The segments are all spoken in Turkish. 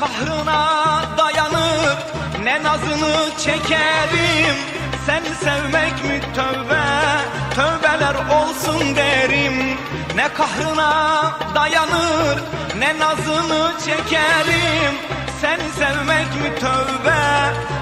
kahrına dayanıp ne nazını çekerim? Seni sevmek mi tövbe? Tövbeler olsun derim. Ne kahrına dayanır ne nazını çekerim? Seni sevmek mi tövbe?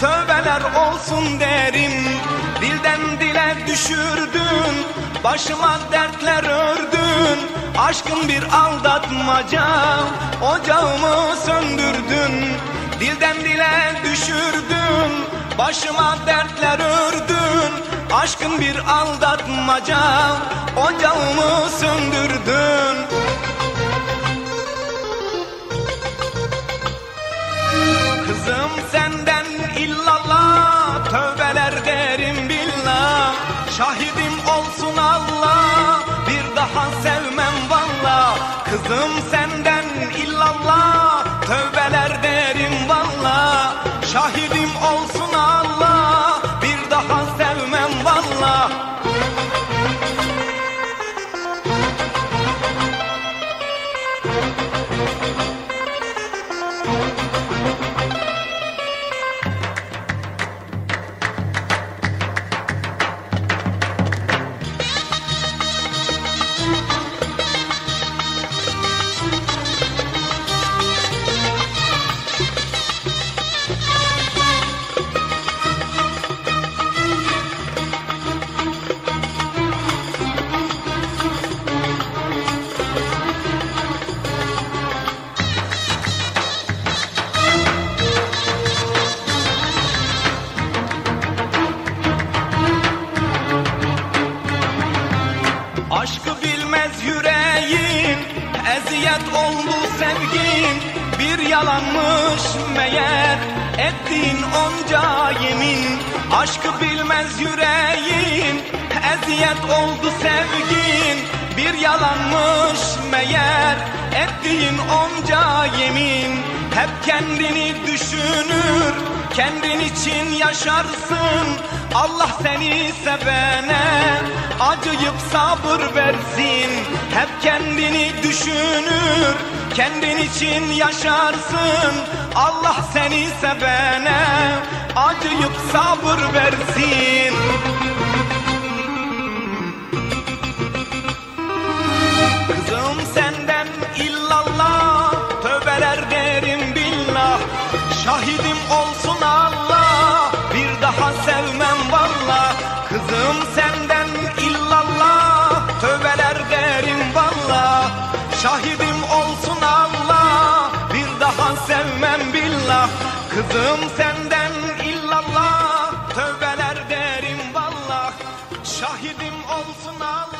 Tövbeler olsun derim. Dilden dile düşürdün başıma dertler ördün. Aşkın bir aldatmaca Ocağımı söndürdün. Dilden dile düşürdün Başıma dertler ördün. Aşkın bir aldatmaca Ocağımı söndürdün. Kızım senden Kızım Eziyet oldu sevgin Bir yalanmış meğer. Ettiğin onca yemin Aşkı bilmez yüreğin. Eziyet oldu sevgin Bir yalanmış meğer. Ettiğin onca yemin Hep kendini düşünür. Kendin için yaşarsın Allah seni sevene Acıyıp sabır versin. Hep kendini düşünür Kendin için yaşarsın. Allah seni sevene Acıyıp sabır versin Kızım senden illallah Tövbeler derim vallah. Şahidim olsun Allah.